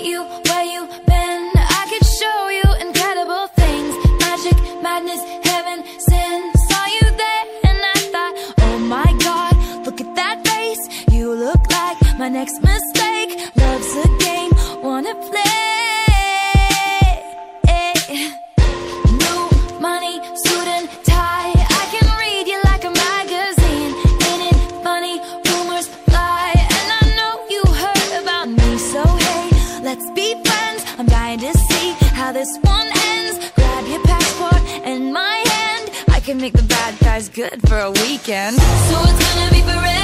meet you where you been. I could show you incredible things magic, madness, heaven, sin. Saw you there and I thought, oh my god, look at that face. You look like my next mistake. good for a weekend. So it's gonna be forever.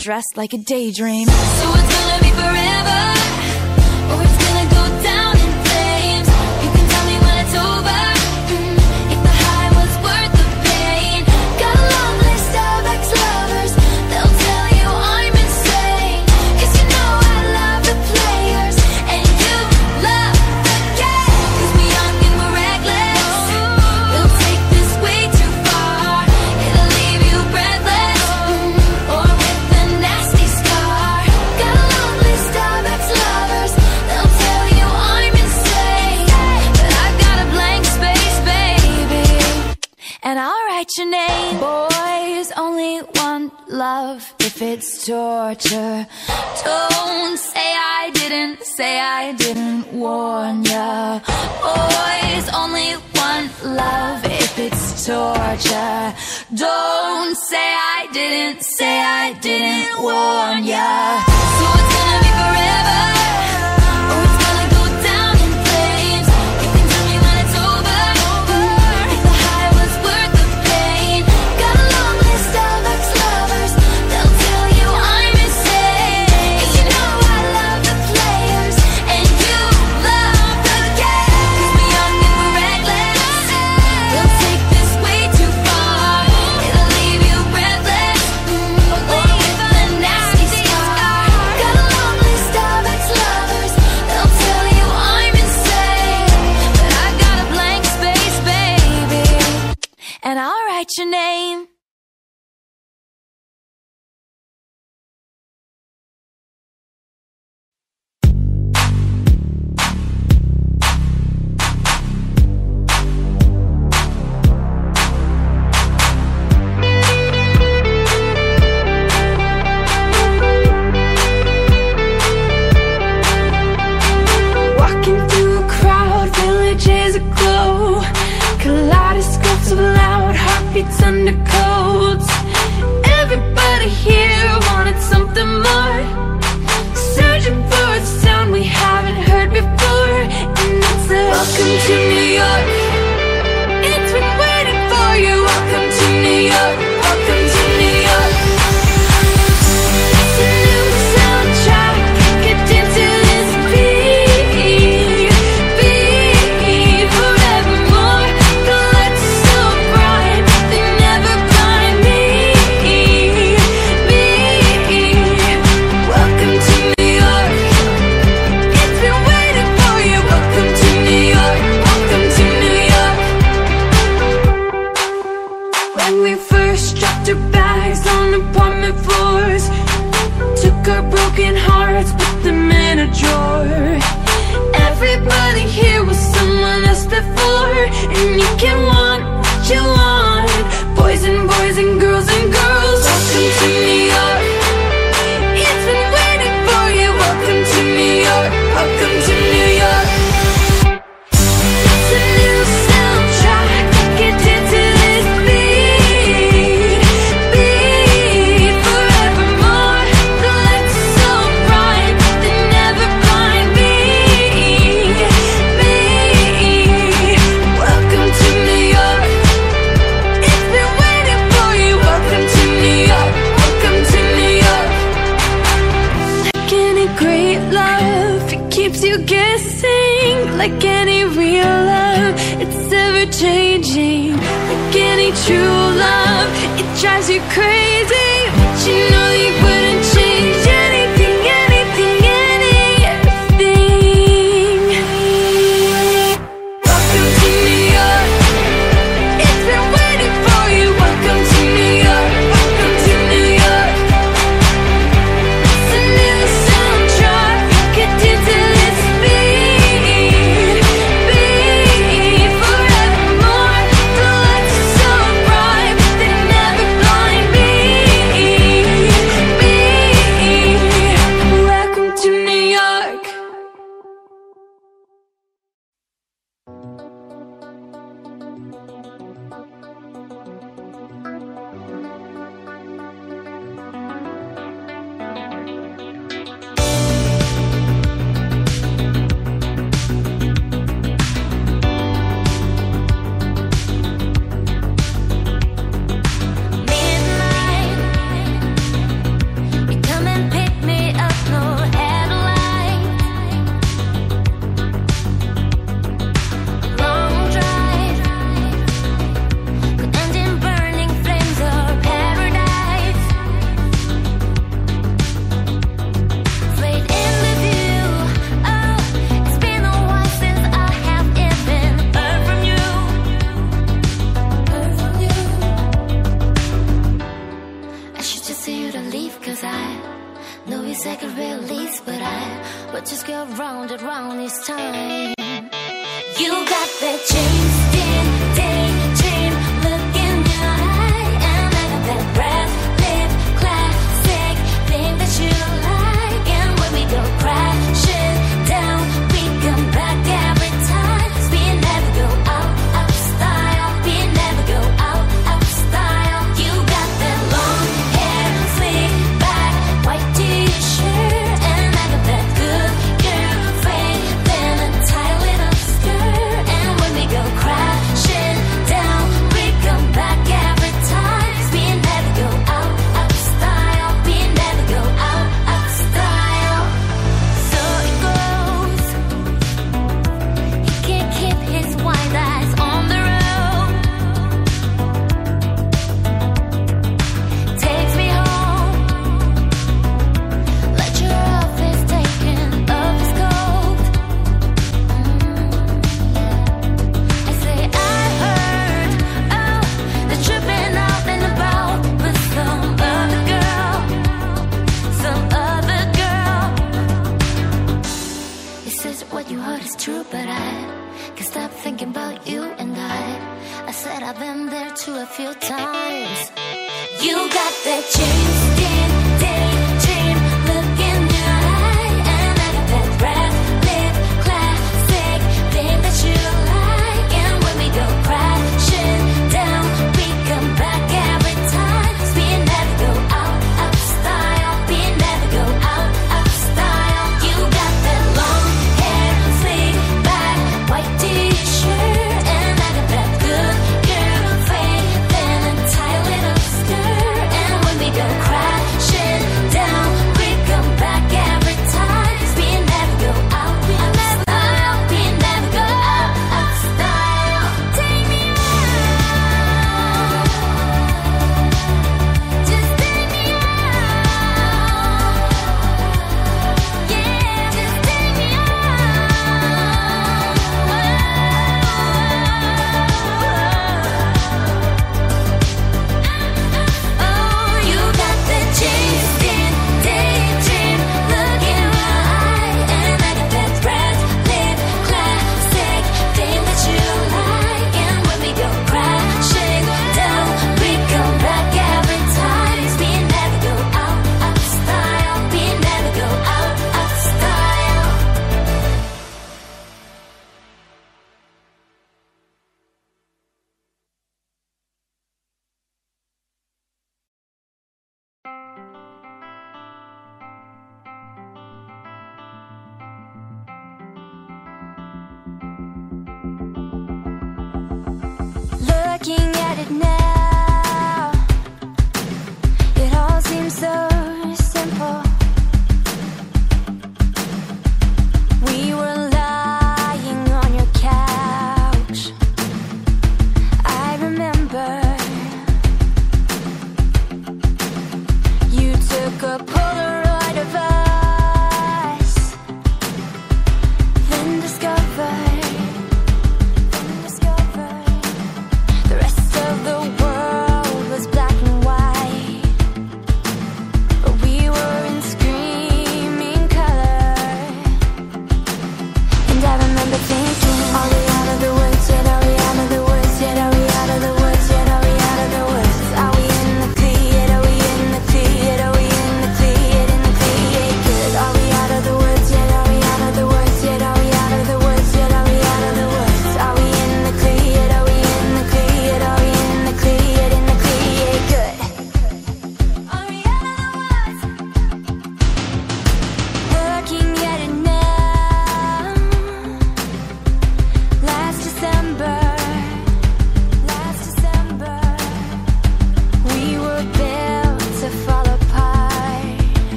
dressed like a daydream. So it's gonna be forever, or it's gonna if it's torture. Don't say I didn't, say I didn't warn ya. Boys, only want love if it's torture. Don't say I didn't, say I didn't warn ya. So it's gonna be forever.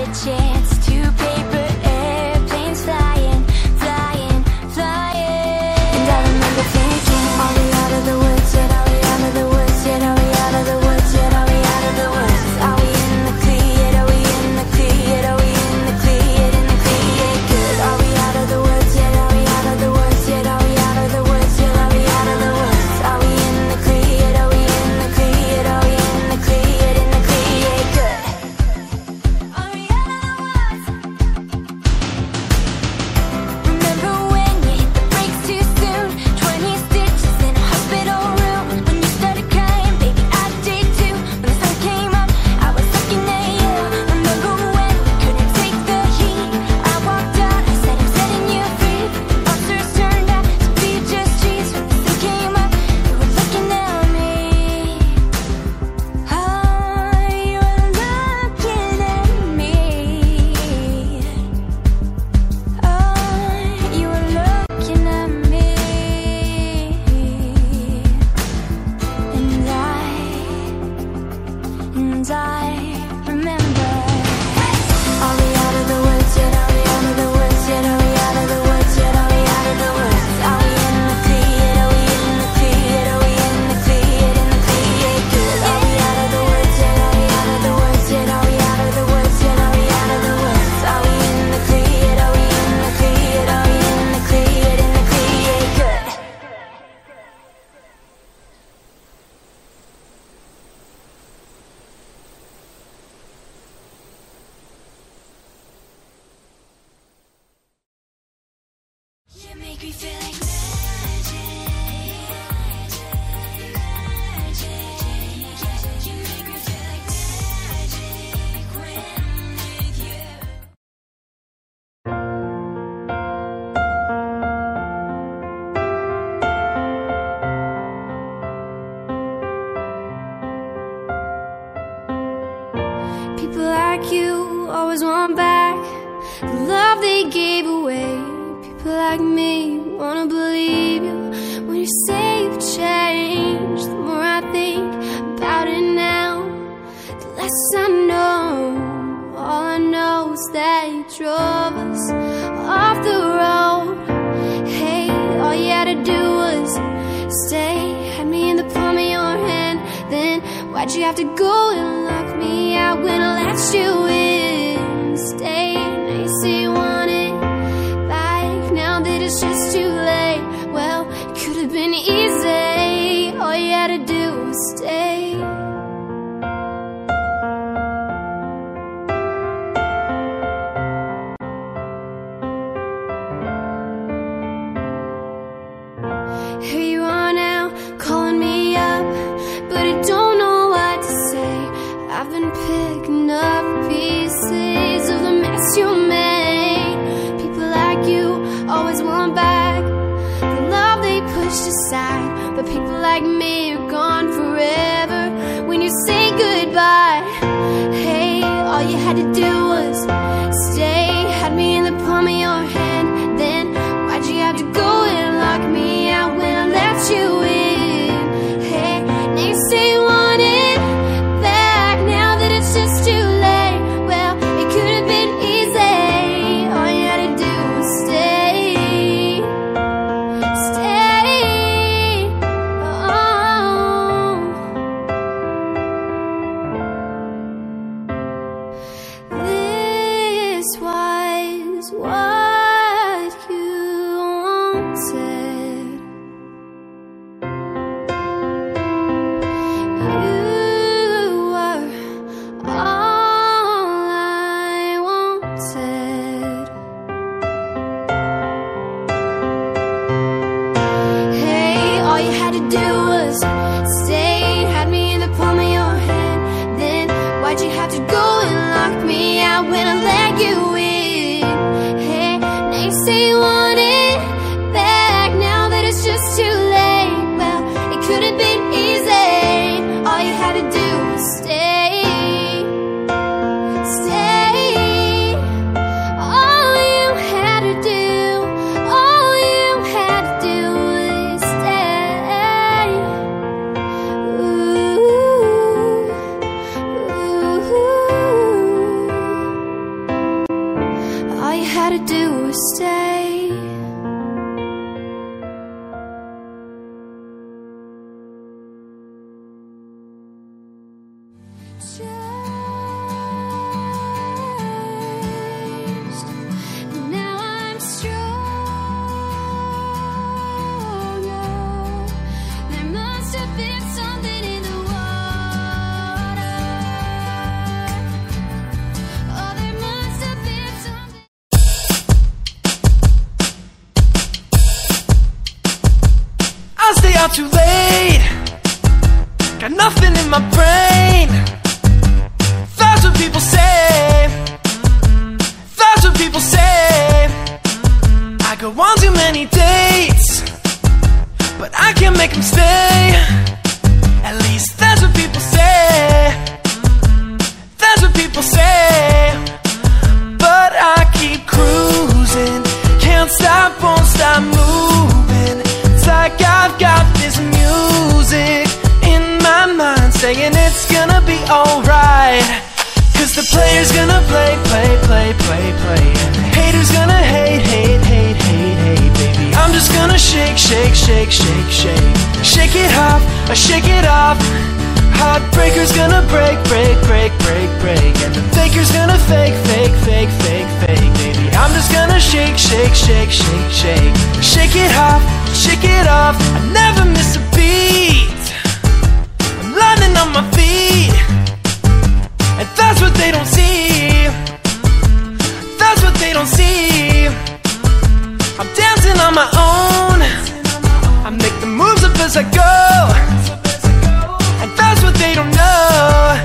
a chance. you have to go and lock me out when I let you in. Play, play, hater's gonna hate, hate, hate, hate, hate, baby. I'm just gonna shake, shake, shake, shake, shake. Shake it off, I shake it off. Heartbreaker's gonna break, break, break, break, break. And the faker's gonna fake, fake, fake, fake, fake, baby. I'm just gonna shake, shake, shake, shake, shake. Shake it off, shake it off. I never miss a beat. I'm landing on my feet. And that's what they don't see. That's what they don't see. I'm dancing on my own. I make the moves up as I go. And that's what they don't know.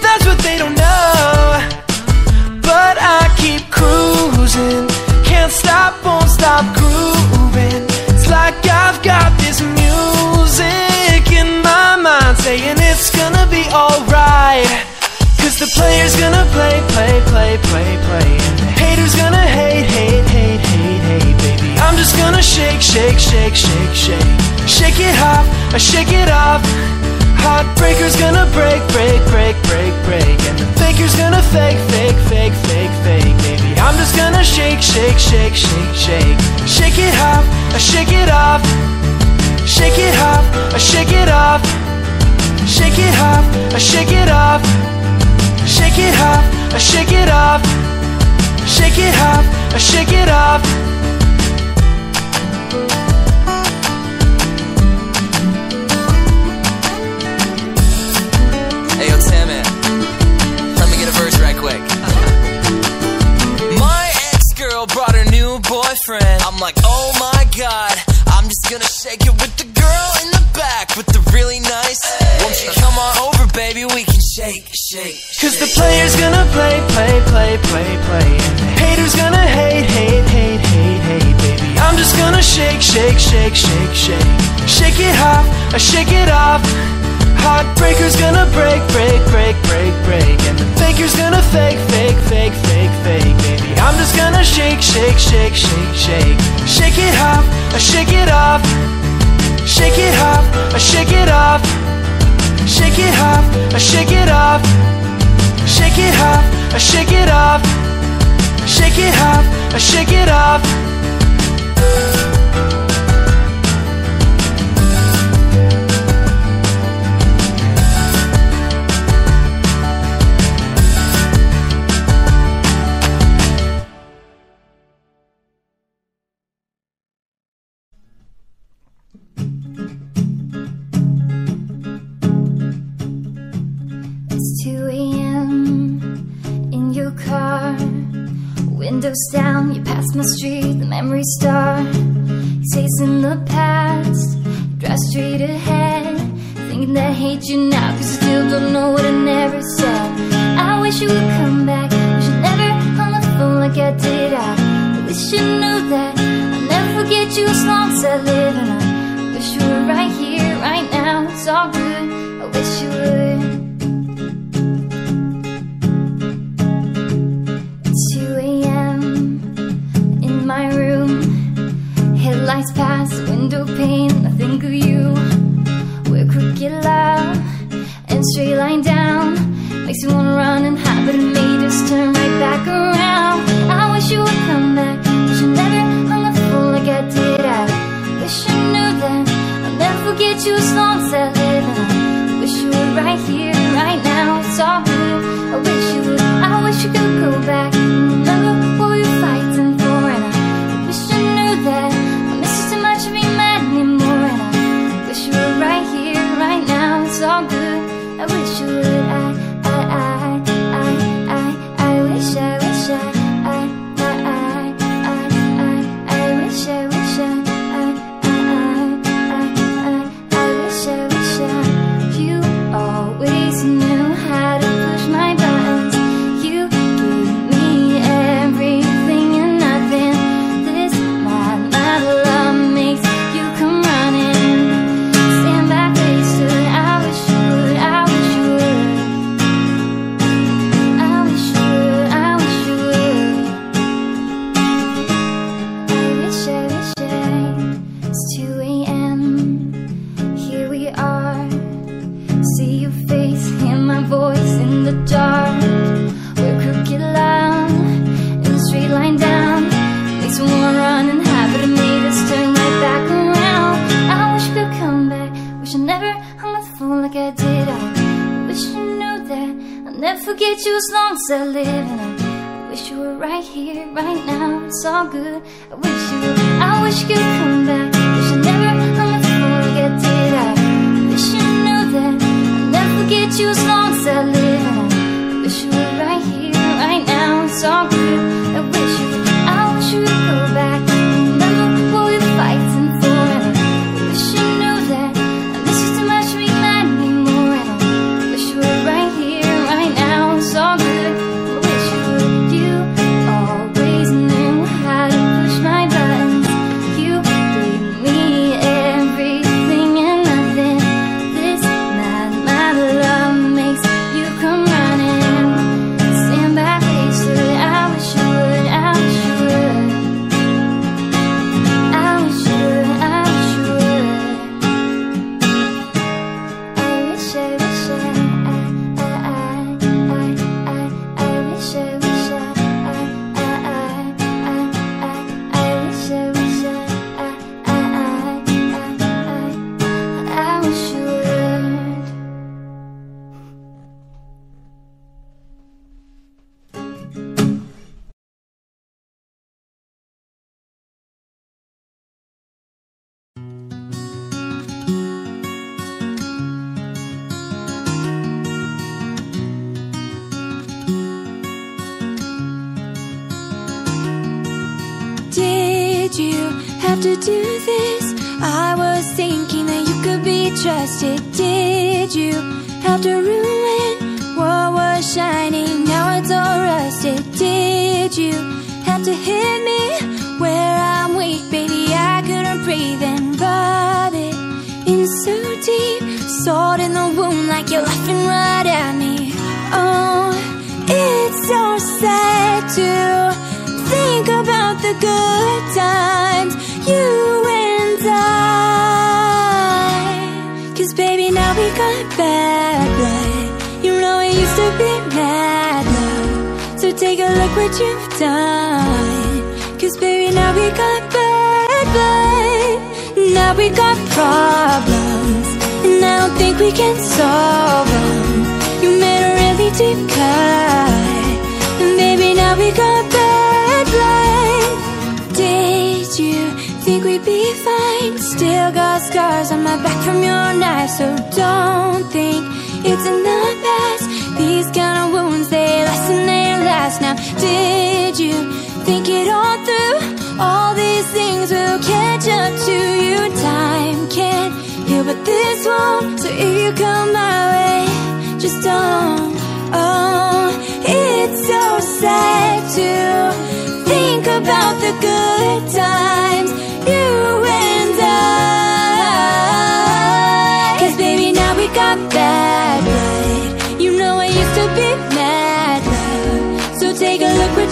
That's what they don't know. But I keep cruising. Can't stop, won't stop grooving. It's like I've got this music in my mind saying it's gonna be alright. Cause the player's gonna play, play, play, play, play. And the hater's gonna hate, hate, hate, hate, hate, baby. I'm just gonna shake, shake, shake, shake, shake. Shake it off, I shake it off. Heartbreaker's gonna break, break, break, break, break. And the faker's gonna fake, fake, fake, fake, fake, baby. I'm just gonna shake, shake, shake, shake, shake. Shake it off, I shake it off. Shake it off, I shake it off. Shake it off, I shake it off. Shake it off, I shake it off. Shake it off, I shake it off. Hey, yo, Timmy. Let me get a verse right quick. My ex girl brought her new boyfriend. I'm like, oh my god. I'm just gonna shake it with the girl in the back with the really nice. Won't you come on over, baby? We can shake, shake. Cause the player's gonna play, play, play, play, play. And the hater's gonna hate, hate, hate, hate, hate, baby. I'm just gonna shake, shake, shake, shake, shake. Shake it off, I shake it off. Heartbreaker's gonna break, break, break, break, break. And the faker's gonna fake, fake, fake, fake, fake, baby. I'm just gonna shake, shake, shake, shake, shake. Shake it off, I shake it off. Shake it off, I shake it off. Shake it off, I shake it off. Shake it off, I shake it off. Shake it off, I shake it off. Memories start. Chasing the past, drive straight ahead. Thinking that I hate you now, cause you still don't know what I never said. I wish you would come back. Wish you never hung up the phone like I did. I wish you knew that. I'll never forget you as long as I live. And I wish you were right here, right now. It's all good. I wish you would. clouds pass, window pane, I think of you. We're crooked love and straight line down. Makes me wanna run and hide, but it made us turn right back around. I wish you would come back, wish you never hung a fool like I did. I wish I knew that I'll never forget you as long as I live. I wish you were right here, right now, it's all blue. I wish you would, I wish you could go back. trusted. Did you have to ruin what was shining? Now it's all rusted. Did you have to hit me where I'm weak, baby? I couldn't breathe and rub it in so deep, sword in the wound, like you're laughing right at me. Oh, it's so sad to think about the good times you. take a look what you've done. Cause baby, now we got bad blood. Now we got problems. And I don't think we can solve them. You made a really deep cut. And baby, now we got bad blood. Did you think we'd be fine? Still got scars on my back from your knife. So don't think it's enough past now. Did you think it all through? All these things will catch up to you. Time can't heal, but this won't. So if you come my way, just don't. Oh, it's so sad to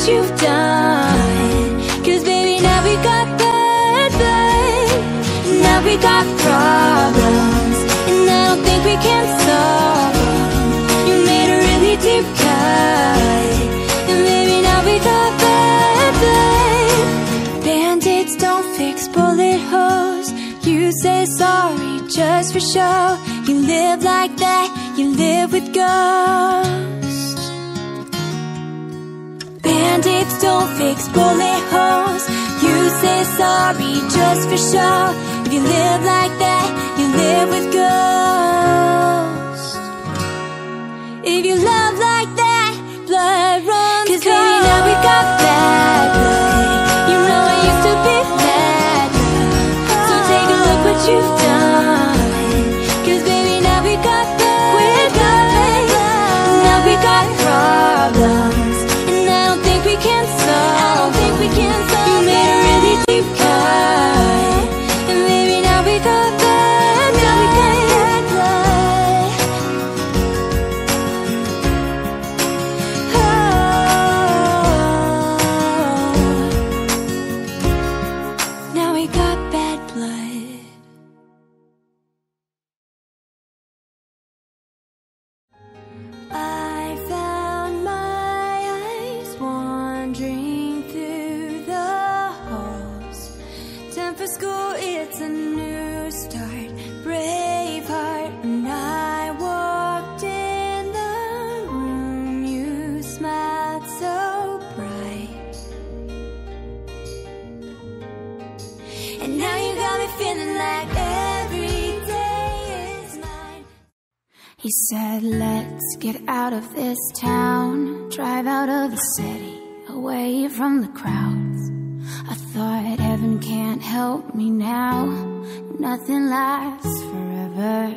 you've done. Cause baby now we got bad, bad Now we got problems. And I don't think we can solve them You made a really deep cut. And baby now we got bad, bad Band-aids don't fix bullet holes. You say sorry just for show. You live like that, you live with ghosts Band-aids don't fix bullet holes. You say sorry just for show. If you live like that, you live with ghosts. If you love like that, blood runs Cause cold. baby, now we got. He said, Let's get out of this town, drive out of the city, away from the crowds. I thought heaven can't help me now, nothing lasts forever.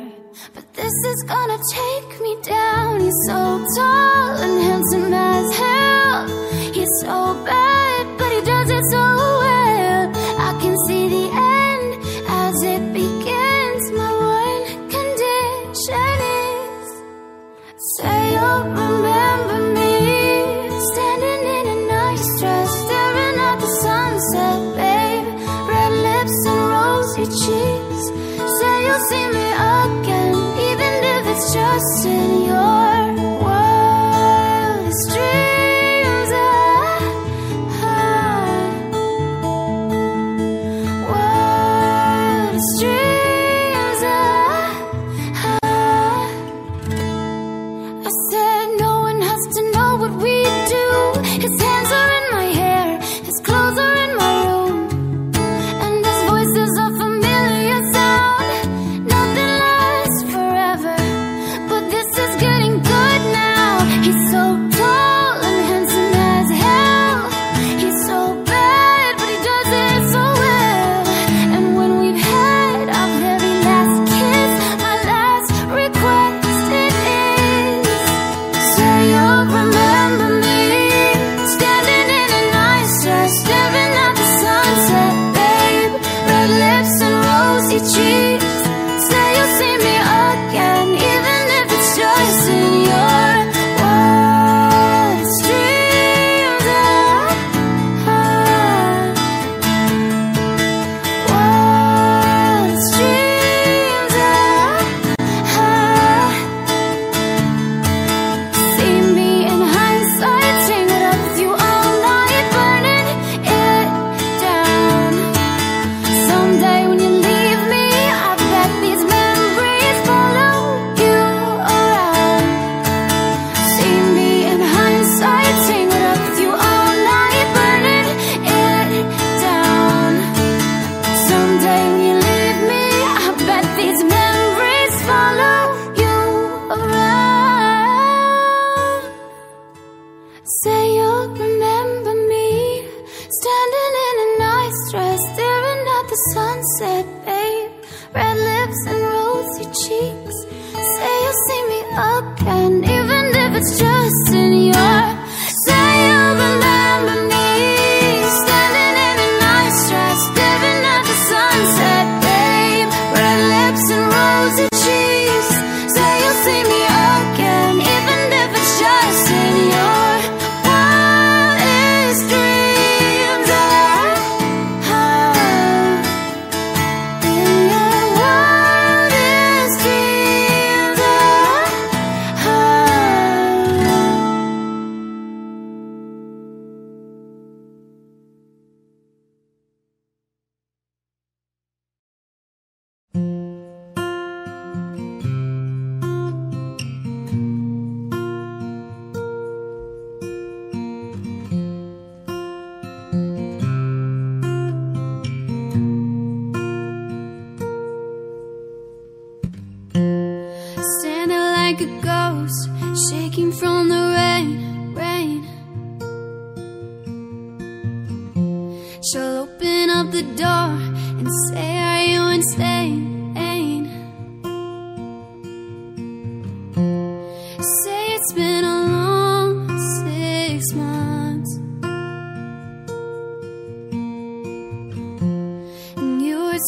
But this is gonna take me down. He's so tall and handsome as hell. He's so bad, but he does it so well. 有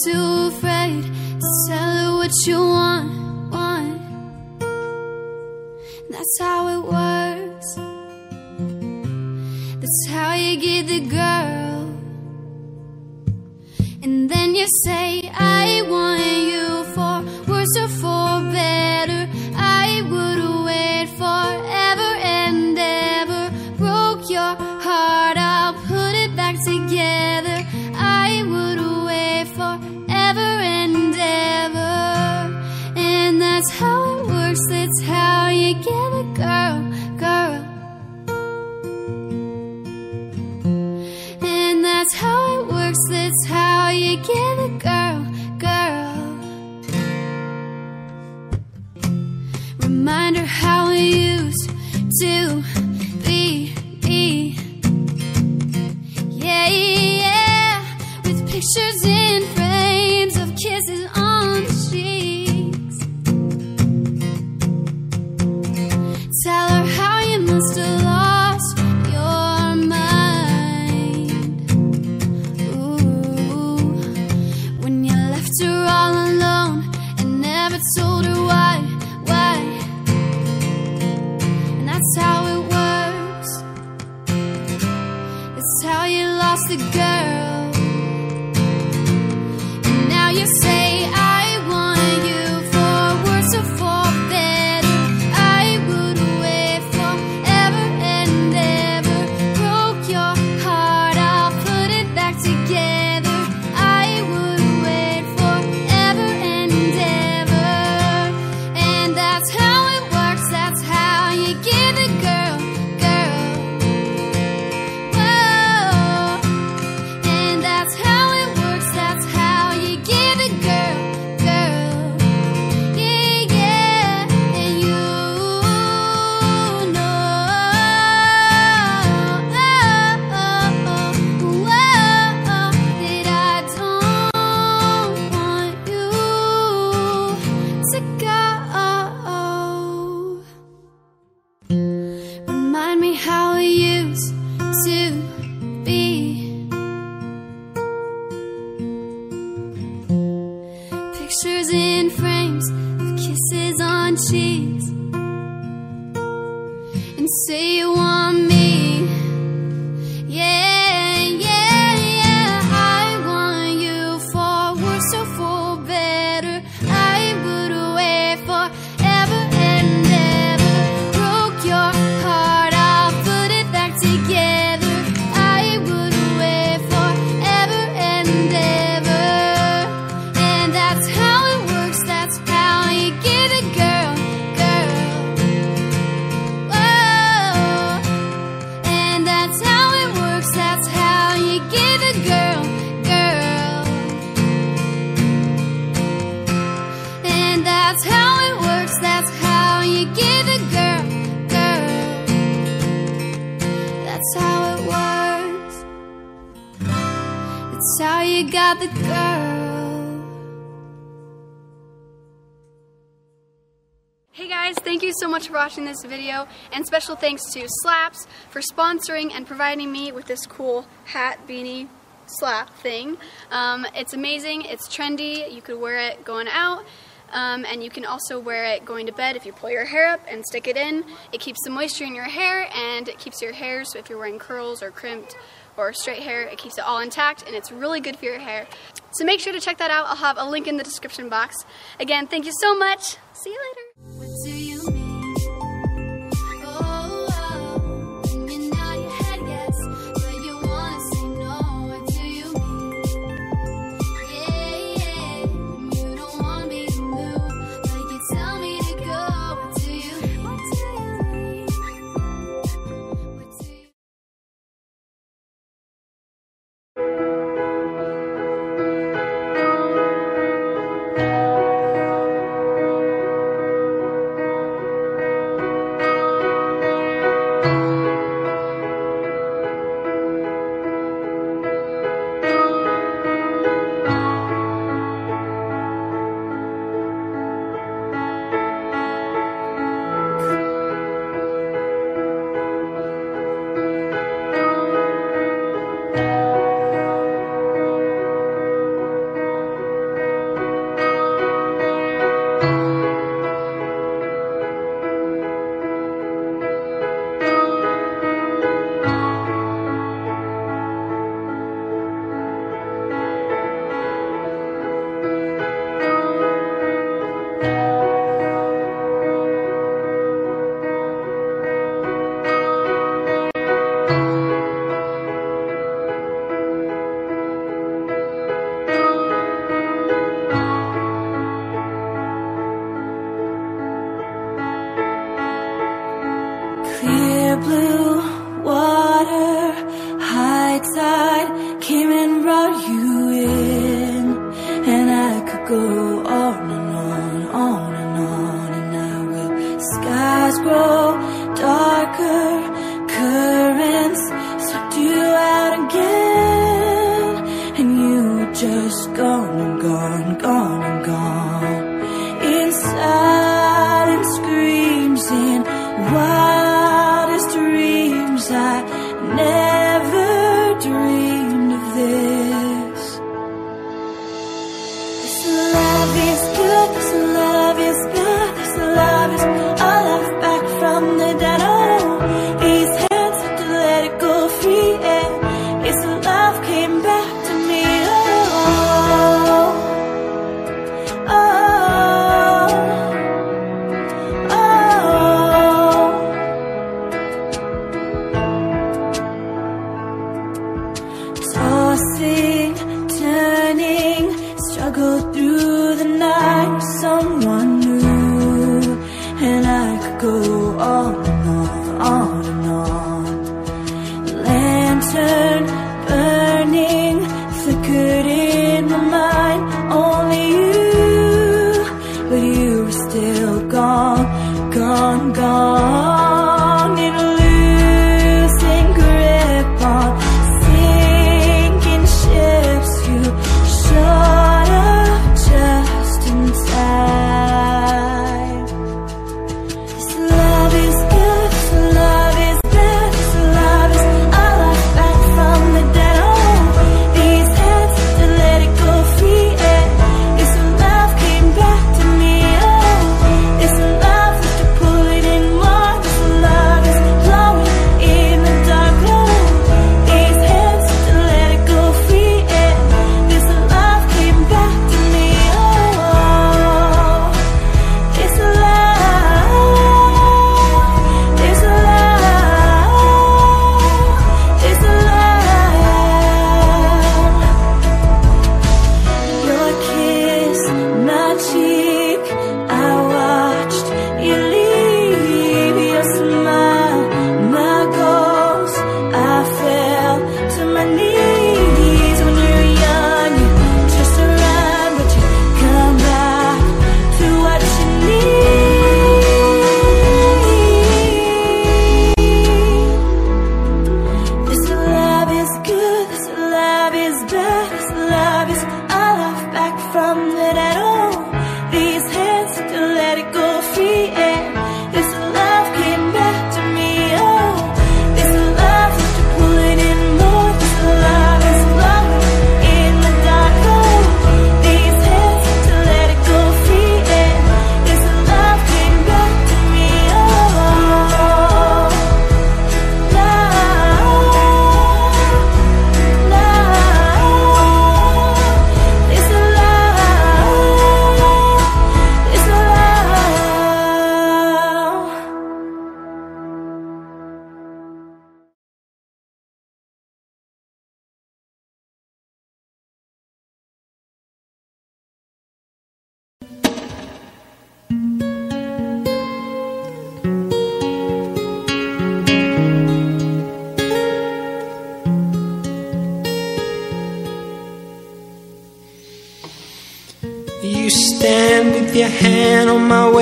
too afraid to tell her what you want, want. That's how it works. That's how you get the girl. And then you say, I video, and special thanks to Slaps for sponsoring and providing me with this cool hat, beanie, slap thing. Um, it's amazing, it's trendy, you could wear it going out, um, and you can also wear it going to bed if you pull your hair up and stick it in. It keeps the moisture in your hair and it keeps your hair, so if you're wearing curls or crimped or straight hair, it keeps it all intact and it's really good for your hair. So make sure to check that out. I'll have a link in the description box. Again, thank you so much. See you later.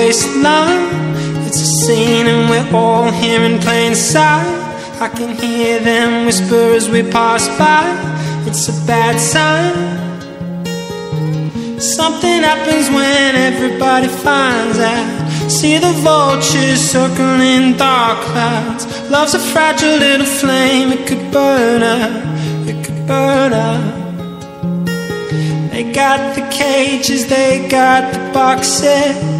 waste love. It's a scene and we're all here in plain sight. I can hear them whisper as we pass by. It's a bad sign. Something happens when everybody finds out. See the vultures circling dark clouds. Love's a fragile little flame, it could burn out. It could burn out. They got the cages, they got the boxes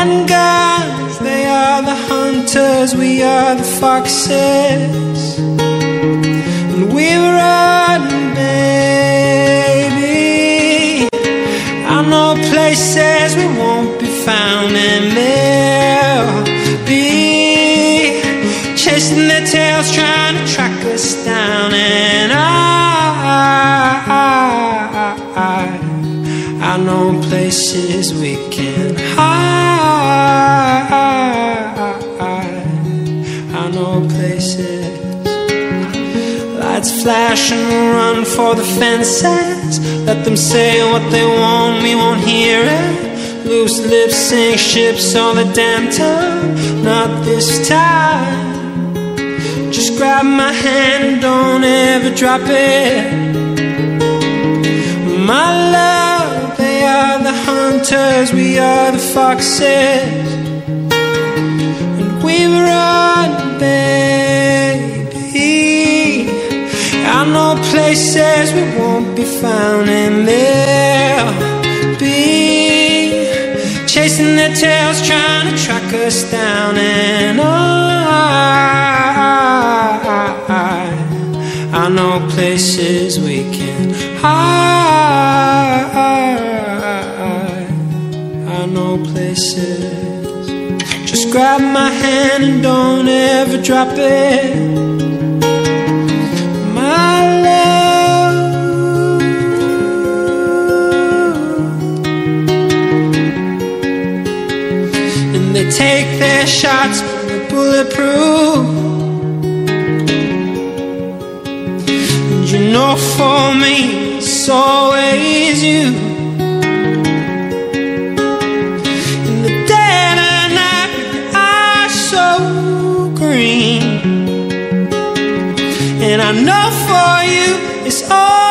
and guns. They are the hunters, we are the foxes. And we run, baby. I know places we won't be found, and flash and run for the fences. Let them say what they want, we won't hear it. Loose lips sink ships all the damn time. Not this time. Just grab my hand and don't ever drop it. My love, they are the hunters, we are the foxes. And we run. Places we won't be found, and they'll be chasing their tails, trying to track us down. And I, I know places we can hide. I know places. Just grab my hand and don't ever drop it. Take their shots, but bulletproof. And you know, for me, it's always you. In the night, eyes so green. And I know for you, it's always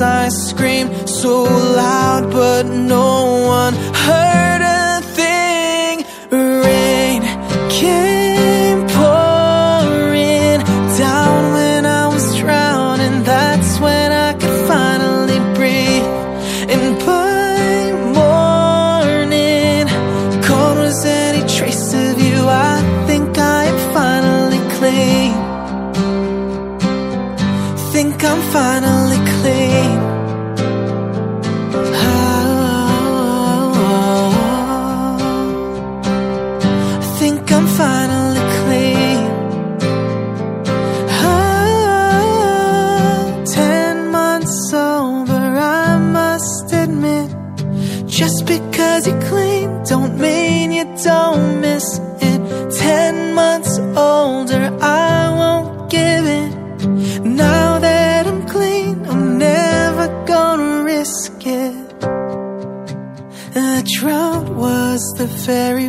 I screamed so loud, but no The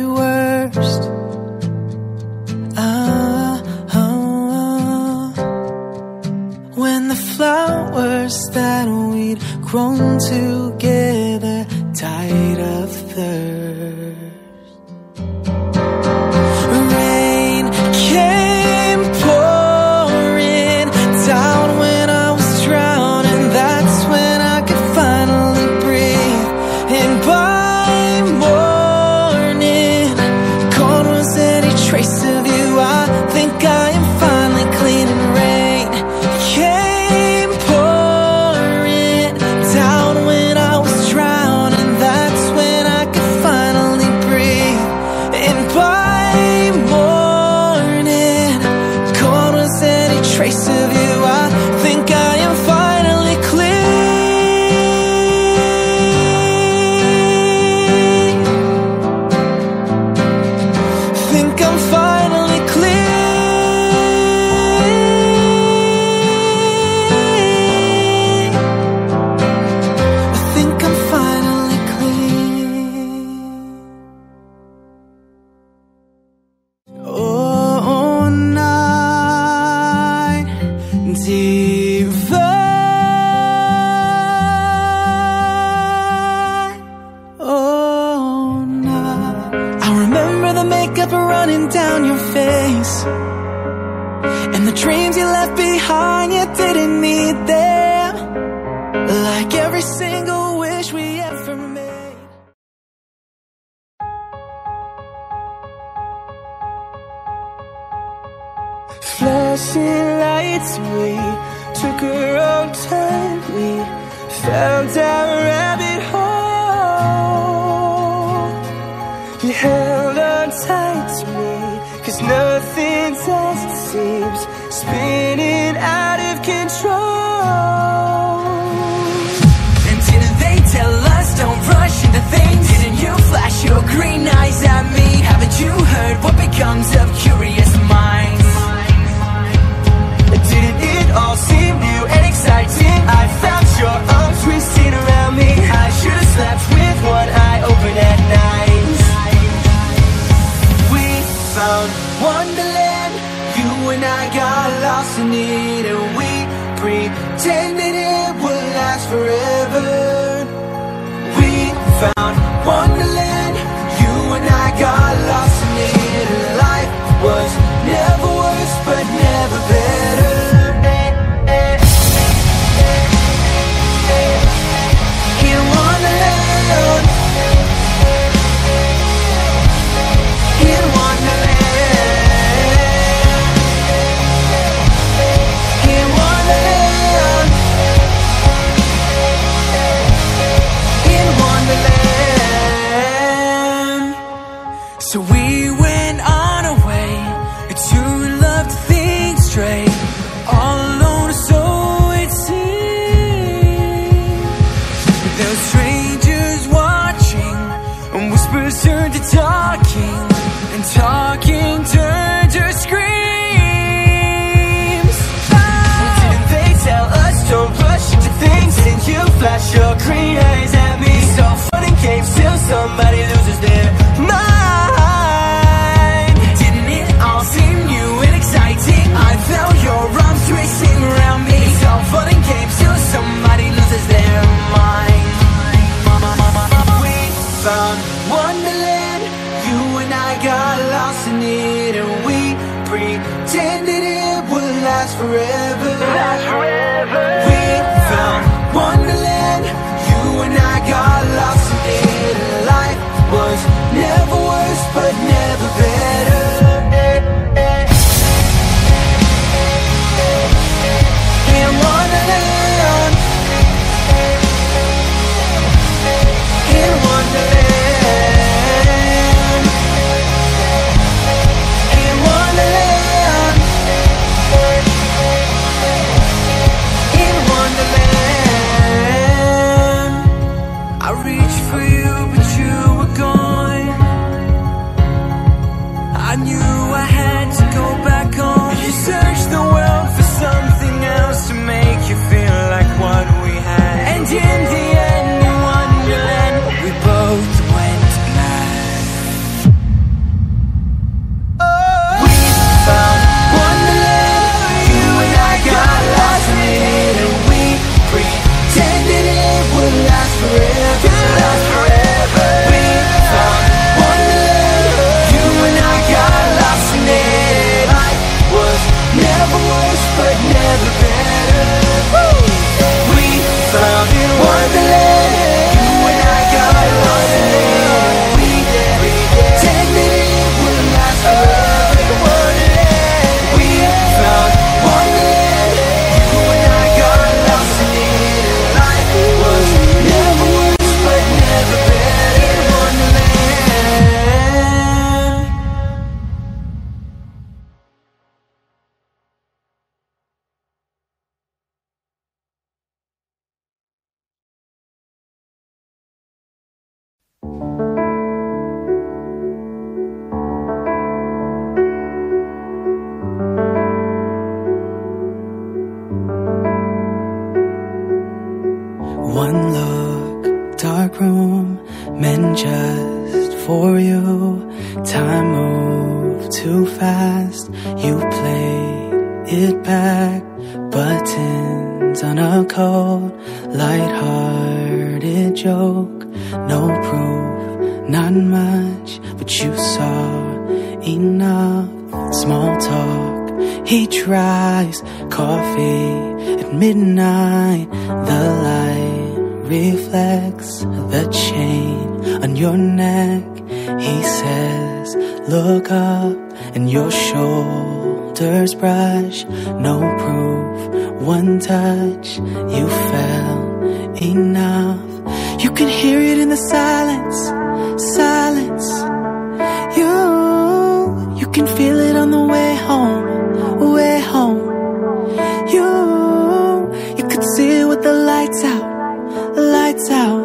out.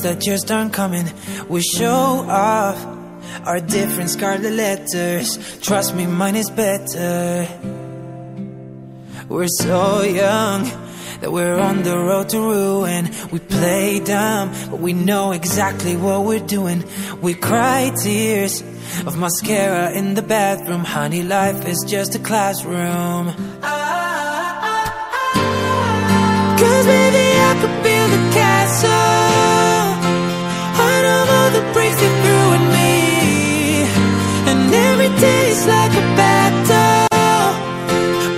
Trains that just aren't coming. We show off. Our different scarlet letters. Trust me, mine is better. We're so young that we're on the road to ruin. We play dumb, but we know exactly what we're doing. We cry tears of mascara in the bathroom. Honey, life is just a classroom. Is like a battle.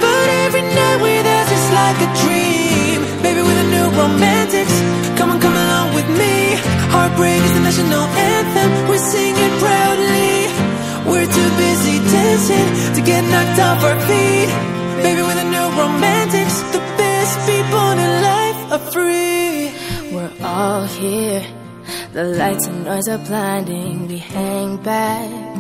But every night with us is like a dream. Baby, with a new romantics. Come on, come along with me. Heartbreak is the national anthem. We proudly. We're too busy dancing to get knocked off our feet. Baby, with a new romantics. The best people in life are free. We're all here. The lights and noise are blinding. We hang back.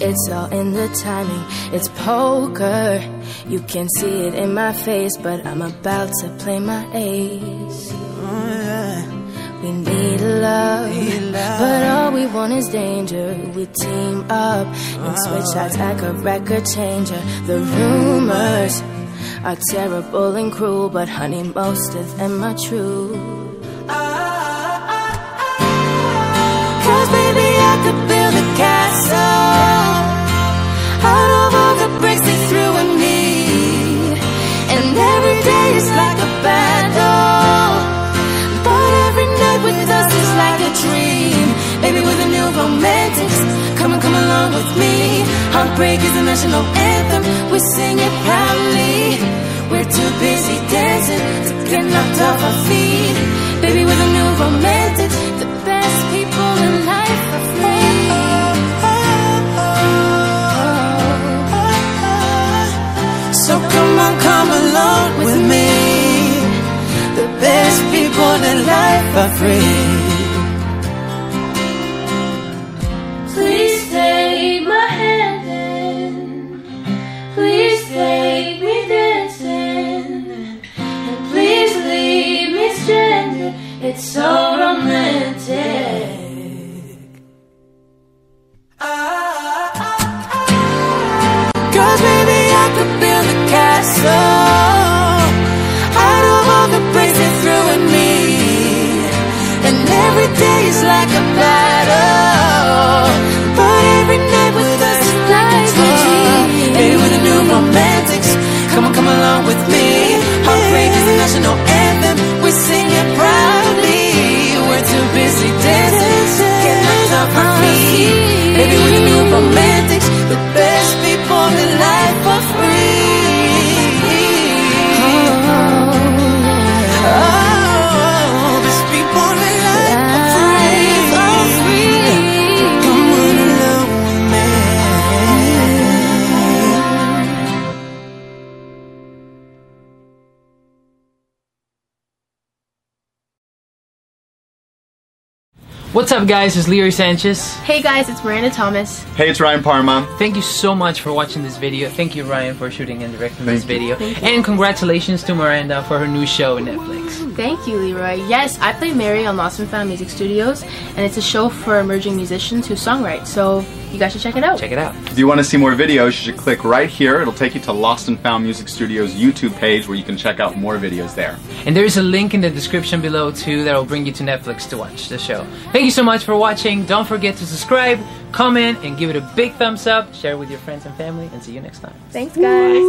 It's all in the timing. It's poker. You can see it in my face, but I'm about to play my ace. We need love, but all we want is danger. We team up and switch sides like a record changer. The rumors are terrible and cruel, but honey, most of them are true. Cause baby, I could build a castle out of all the bricks they threw at me. And every day is like a battle. But every night with us is like a dream. Baby, with a new romantics. Come and come along with me. Heartbreak is the national anthem. We sing it proudly. We're too busy dancing to get knocked off our feet. Baby, with a new romantics. Come on, come along with me. The best people in life are free. Up, guys? It's Leroy Sanchez. Hey guys, it's Miranda Thomas. Hey, it's Ryan Parma. Thank you so much for watching this video. Thank you, Ryan, for shooting and directing this Thank you. video. And congratulations to Miranda for her new show on Netflix. Thank you, Leroy. Yes, I play Mary on Lost and Found Music Studios, and it's a show for emerging musicians who songwrite. So you guys should check it out. Check it out. If you want to see more videos, you should click right here. It'll take you to Lost and Found Music Studios YouTube page where you can check out more videos there. And there is a link in the description below too that will bring you to Netflix to watch the show. Thank you so much for watching. Don't forget to subscribe, comment, and give it a big thumbs up. Share it with your friends and family, and see you next time. Thanks, guys.